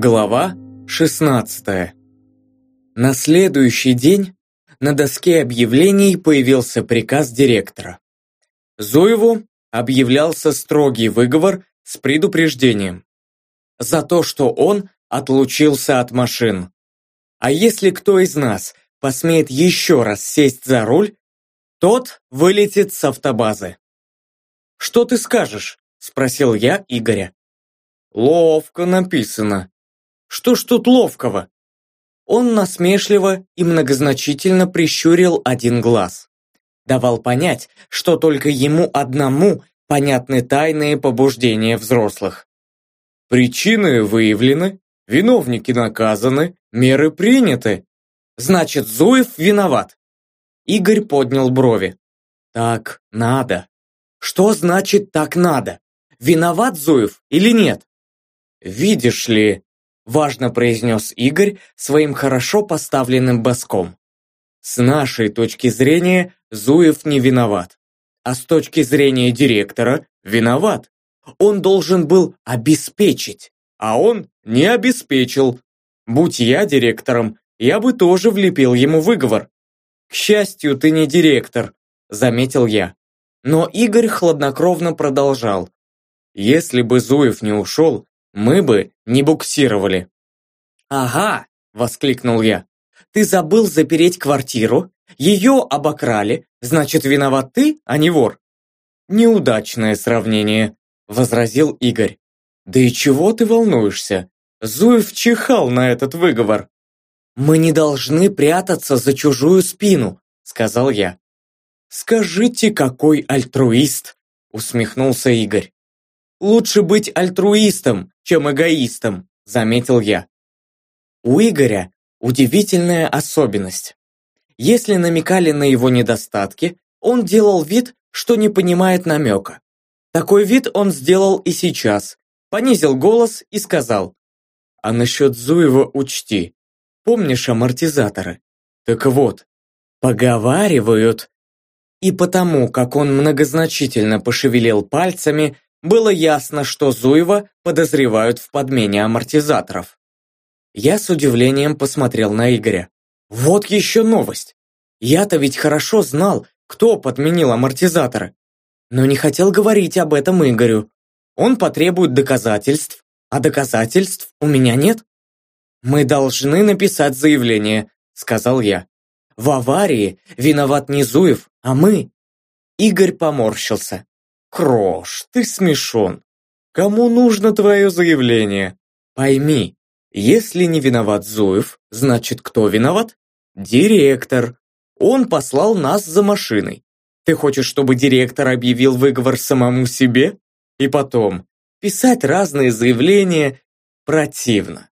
Глава 16 На следующий день на доске объявлений появился приказ директора. Зуеву объявлялся строгий выговор с предупреждением за то, что он отлучился от машин. А если кто из нас посмеет еще раз сесть за руль, тот вылетит с автобазы. «Что ты скажешь?» – спросил я Игоря. «Ловко написано», что ж тут ловкого? Он насмешливо и многозначительно прищурил один глаз. Давал понять, что только ему одному понятны тайные побуждения взрослых. Причины выявлены, виновники наказаны, меры приняты. Значит, Зуев виноват. Игорь поднял брови. Так надо. Что значит так надо? Виноват Зуев или нет? Видишь ли, важно произнес Игорь своим хорошо поставленным боском. С нашей точки зрения Зуев не виноват, а с точки зрения директора виноват. Он должен был обеспечить, а он не обеспечил. Будь я директором, я бы тоже влепил ему выговор. К счастью, ты не директор, заметил я. Но Игорь хладнокровно продолжал. Если бы Зуев не ушел, мы бы не буксировали. «Ага!» – воскликнул я. «Ты забыл запереть квартиру, ее обокрали, значит, виноват ты, а не вор». «Неудачное сравнение», – возразил Игорь. «Да и чего ты волнуешься? Зуев чихал на этот выговор». «Мы не должны прятаться за чужую спину», – сказал я. «Скажите, какой альтруист!» – усмехнулся Игорь. «Лучше быть альтруистом, чем эгоистом», – заметил я. У Игоря удивительная особенность. Если намекали на его недостатки, он делал вид, что не понимает намека. Такой вид он сделал и сейчас, понизил голос и сказал, «А насчет Зуева учти. Помнишь амортизаторы? Так вот, поговаривают». И потому, как он многозначительно пошевелил пальцами, было ясно, что Зуева подозревают в подмене амортизаторов. Я с удивлением посмотрел на Игоря. Вот еще новость. Я-то ведь хорошо знал, кто подменил амортизаторы. Но не хотел говорить об этом Игорю. Он потребует доказательств, а доказательств у меня нет. «Мы должны написать заявление», — сказал я. «В аварии виноват не Зуев, а мы». Игорь поморщился. Крош, ты смешон. Кому нужно твое заявление? Пойми, если не виноват Зуев, значит кто виноват? Директор. Он послал нас за машиной. Ты хочешь, чтобы директор объявил выговор самому себе? И потом, писать разные заявления противно.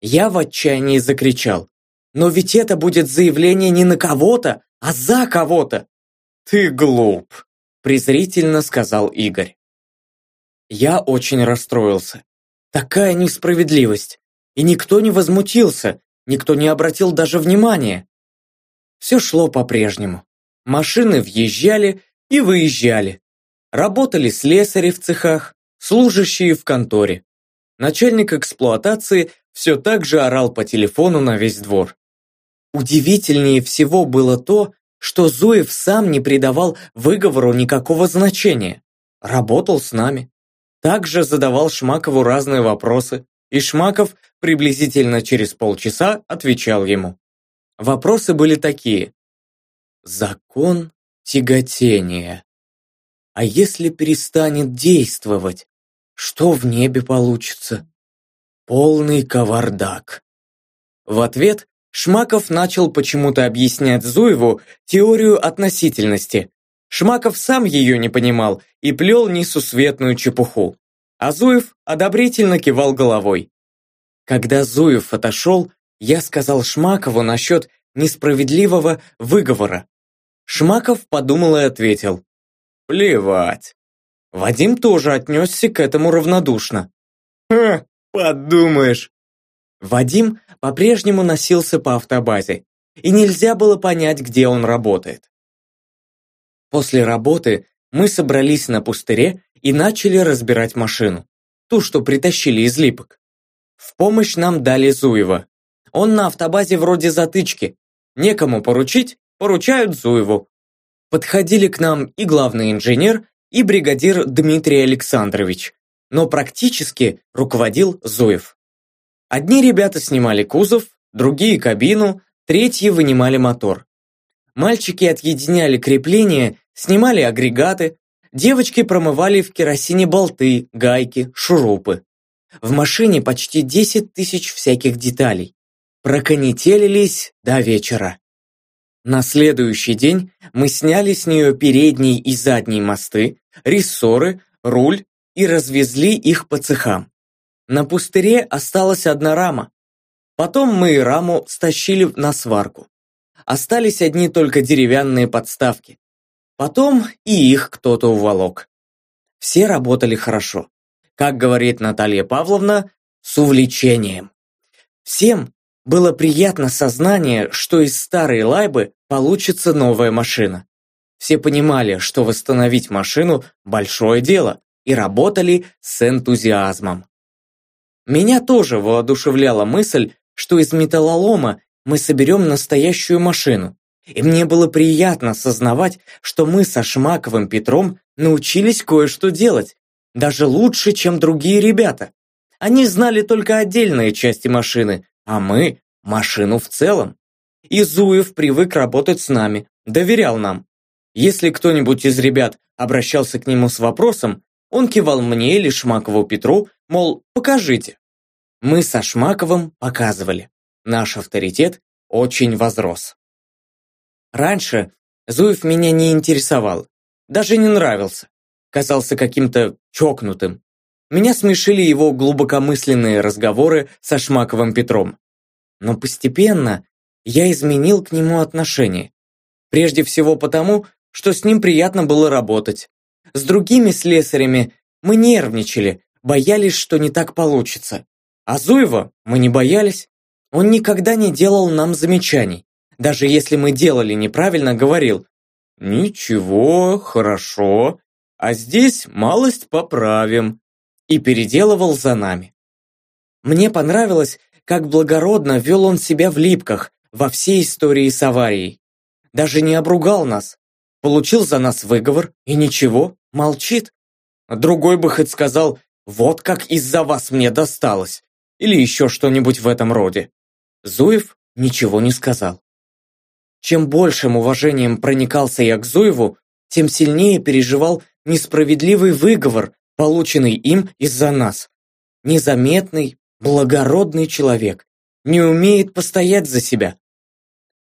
Я в отчаянии закричал. Но ведь это будет заявление не на кого-то, а за кого-то. Ты глуп презрительно сказал Игорь. Я очень расстроился. Такая несправедливость. И никто не возмутился, никто не обратил даже внимания. Все шло по-прежнему. Машины въезжали и выезжали. Работали слесари в цехах, служащие в конторе. Начальник эксплуатации все так же орал по телефону на весь двор. Удивительнее всего было то, что Зуев сам не придавал выговору никакого значения. Работал с нами. Также задавал Шмакову разные вопросы, и Шмаков приблизительно через полчаса отвечал ему. Вопросы были такие. Закон тяготения. А если перестанет действовать, что в небе получится? Полный кавардак. В ответ Шмаков начал почему-то объяснять Зуеву теорию относительности. Шмаков сам ее не понимал и плел несусветную чепуху. А Зуев одобрительно кивал головой. Когда Зуев отошел, я сказал Шмакову насчет несправедливого выговора. Шмаков подумал и ответил. «Плевать». Вадим тоже отнесся к этому равнодушно. «Ха, подумаешь, Вадим по-прежнему носился по автобазе, и нельзя было понять, где он работает. После работы мы собрались на пустыре и начали разбирать машину, ту, что притащили из липок. В помощь нам дали Зуева. Он на автобазе вроде затычки. Некому поручить, поручают Зуеву. Подходили к нам и главный инженер, и бригадир Дмитрий Александрович, но практически руководил Зуев. Одни ребята снимали кузов, другие кабину, третьи вынимали мотор. Мальчики отъединяли крепления, снимали агрегаты, девочки промывали в керосине болты, гайки, шурупы. В машине почти 10 тысяч всяких деталей. Проконетелились до вечера. На следующий день мы сняли с нее передние и задние мосты, рессоры, руль и развезли их по цехам. На пустыре осталась одна рама. Потом мы раму стащили на сварку. Остались одни только деревянные подставки. Потом и их кто-то уволок. Все работали хорошо. Как говорит Наталья Павловна, с увлечением. Всем было приятно сознание, что из старой лайбы получится новая машина. Все понимали, что восстановить машину – большое дело, и работали с энтузиазмом. Меня тоже воодушевляла мысль, что из металлолома мы соберем настоящую машину. И мне было приятно сознавать, что мы со Шмаковым Петром научились кое-что делать, даже лучше, чем другие ребята. Они знали только отдельные части машины, а мы – машину в целом. И Зуев привык работать с нами, доверял нам. Если кто-нибудь из ребят обращался к нему с вопросом, он кивал мне или Шмакову Петру, мол, покажите. Мы со Шмаковым показывали. Наш авторитет очень возрос. Раньше Зуев меня не интересовал, даже не нравился. Казался каким-то чокнутым. Меня смешили его глубокомысленные разговоры со Шмаковым Петром. Но постепенно я изменил к нему отношение. Прежде всего потому, что с ним приятно было работать. С другими слесарями мы нервничали, боялись, что не так получится. А Зуева мы не боялись. Он никогда не делал нам замечаний. Даже если мы делали неправильно, говорил «Ничего, хорошо, а здесь малость поправим» и переделывал за нами. Мне понравилось, как благородно вел он себя в липках во всей истории с аварией. Даже не обругал нас. Получил за нас выговор и ничего, молчит. Другой бы хоть сказал «Вот как из-за вас мне досталось» или еще что-нибудь в этом роде. Зуев ничего не сказал. Чем большим уважением проникался я к Зуеву, тем сильнее переживал несправедливый выговор, полученный им из-за нас. Незаметный, благородный человек, не умеет постоять за себя.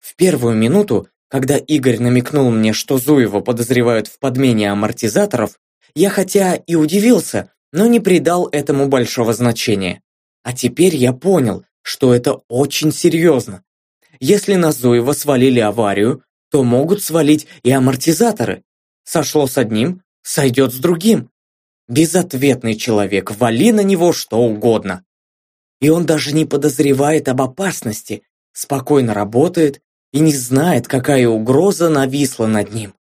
В первую минуту, когда Игорь намекнул мне, что Зуева подозревают в подмене амортизаторов, я хотя и удивился, но не придал этому большого значения. А теперь я понял, что это очень серьезно. Если на Зуева свалили аварию, то могут свалить и амортизаторы. Сошло с одним, сойдет с другим. Безответный человек, вали на него что угодно. И он даже не подозревает об опасности, спокойно работает и не знает, какая угроза нависла над ним.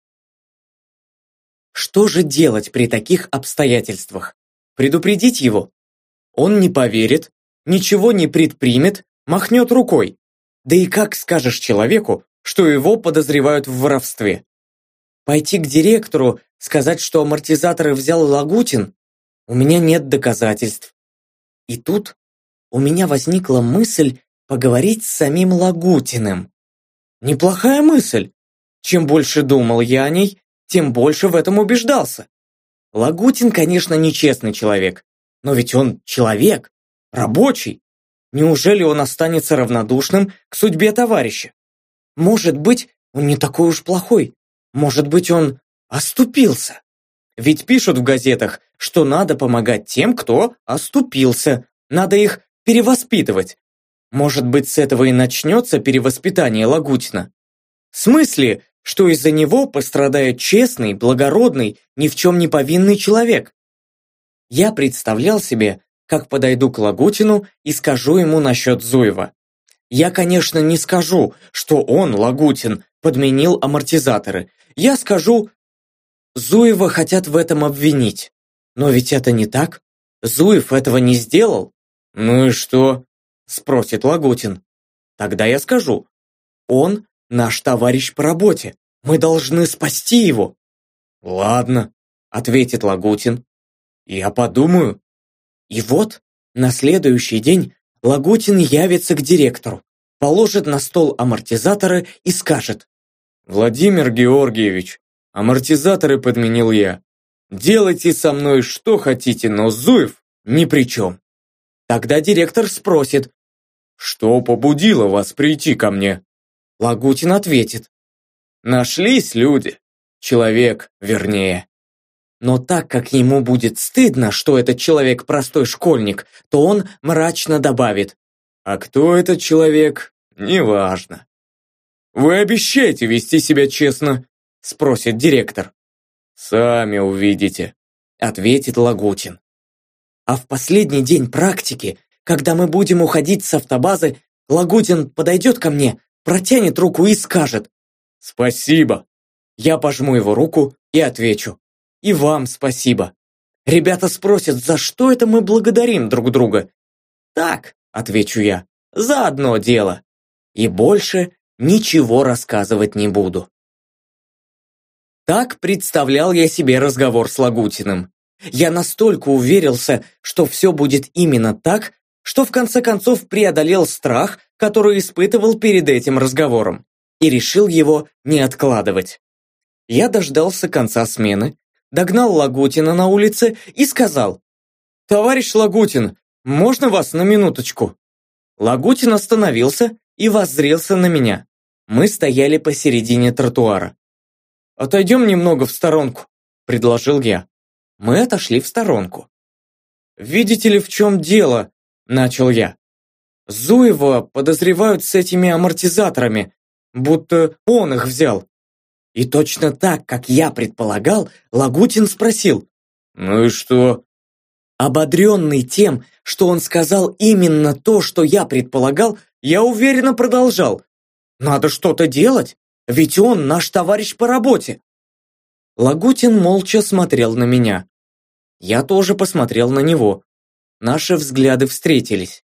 Что же делать при таких обстоятельствах? Предупредить его? Он не поверит, ничего не предпримет, махнет рукой. Да и как скажешь человеку, что его подозревают в воровстве? Пойти к директору, сказать, что амортизаторы взял Лагутин? У меня нет доказательств. И тут у меня возникла мысль поговорить с самим Лагутиным. Неплохая мысль. Чем больше думал я о ней, тем больше в этом убеждался. Лагутин, конечно, нечестный человек, но ведь он человек, рабочий. Неужели он останется равнодушным к судьбе товарища? Может быть, он не такой уж плохой. Может быть, он оступился. Ведь пишут в газетах, что надо помогать тем, кто оступился. Надо их перевоспитывать. Может быть, с этого и начнется перевоспитание Лагутина. В смысле, что из-за него пострадает честный, благородный, ни в чем не повинный человек? Я представлял себе, как подойду к Лагутину и скажу ему насчет Зуева. Я, конечно, не скажу, что он, Лагутин, подменил амортизаторы. Я скажу, Зуева хотят в этом обвинить. Но ведь это не так. Зуев этого не сделал. «Ну и что?» – спросит Лагутин. «Тогда я скажу. Он наш товарищ по работе. Мы должны спасти его». «Ладно», – ответит Лагутин. «Я подумаю». И вот на следующий день Лагутин явится к директору, положит на стол амортизаторы и скажет. «Владимир Георгиевич, амортизаторы подменил я. Делайте со мной что хотите, но Зуев ни при чем». Тогда директор спросит, «Что побудило вас прийти ко мне?» Лагутин ответит, «Нашлись люди, человек, вернее». Но так как ему будет стыдно, что этот человек простой школьник, то он мрачно добавит, «А кто этот человек, неважно». «Вы обещаете вести себя честно?» – спросит директор. «Сами увидите», – ответит Лагутин. А в последний день практики, когда мы будем уходить с автобазы, Лагутин подойдет ко мне, протянет руку и скажет «Спасибо». Я пожму его руку и отвечу «И вам спасибо». Ребята спросят, за что это мы благодарим друг друга. «Так», — отвечу я, — «за одно дело». И больше ничего рассказывать не буду. Так представлял я себе разговор с Лагутиным. Я настолько уверился, что все будет именно так, что в конце концов преодолел страх, который испытывал перед этим разговором, и решил его не откладывать. Я дождался конца смены, догнал Лагутина на улице и сказал, «Товарищ Лагутин, можно вас на минуточку?» Лагутин остановился и воззрелся на меня. Мы стояли посередине тротуара. «Отойдем немного в сторонку», — предложил я. Мы отошли в сторонку. «Видите ли, в чем дело?» – начал я. «Зуева подозревают с этими амортизаторами, будто он их взял». И точно так, как я предполагал, Лагутин спросил. «Ну и что?» Ободренный тем, что он сказал именно то, что я предполагал, я уверенно продолжал. «Надо что-то делать, ведь он наш товарищ по работе». Лагутин молча смотрел на меня. Я тоже посмотрел на него. Наши взгляды встретились.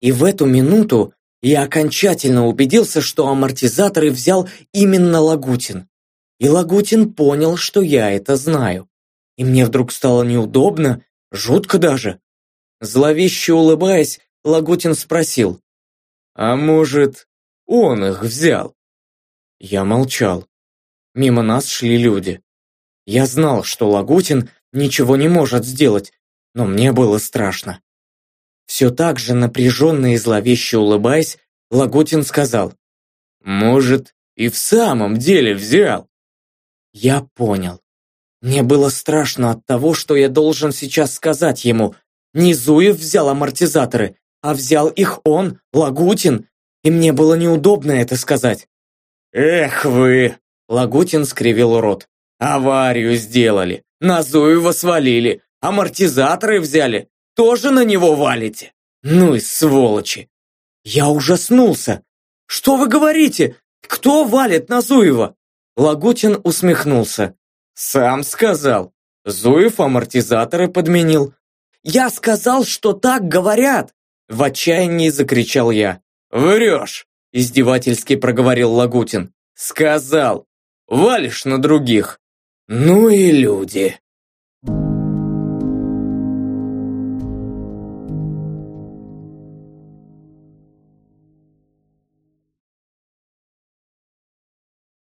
И в эту минуту я окончательно убедился, что амортизаторы взял именно Лагутин. И Лагутин понял, что я это знаю. И мне вдруг стало неудобно, жутко даже. Зловеще улыбаясь, Лагутин спросил, «А может, он их взял?» Я молчал. Мимо нас шли люди. Я знал, что Лагутин ничего не может сделать, но мне было страшно. Все так же напряженно и зловеще улыбаясь, Лагутин сказал, «Может, и в самом деле взял?» Я понял. Мне было страшно от того, что я должен сейчас сказать ему. Не Зуев взял амортизаторы, а взял их он, Лагутин, и мне было неудобно это сказать. «Эх вы!» – Лагутин скривил рот. Аварию сделали, на Зуева свалили, амортизаторы взяли, тоже на него валите? Ну и сволочи! Я ужаснулся. Что вы говорите? Кто валит на Зуева? Лагутин усмехнулся. Сам сказал. Зуев амортизаторы подменил. Я сказал, что так говорят. В отчаянии закричал я. Врешь, издевательски проговорил Лагутин. Сказал. Валишь на других. «Ну и люди!»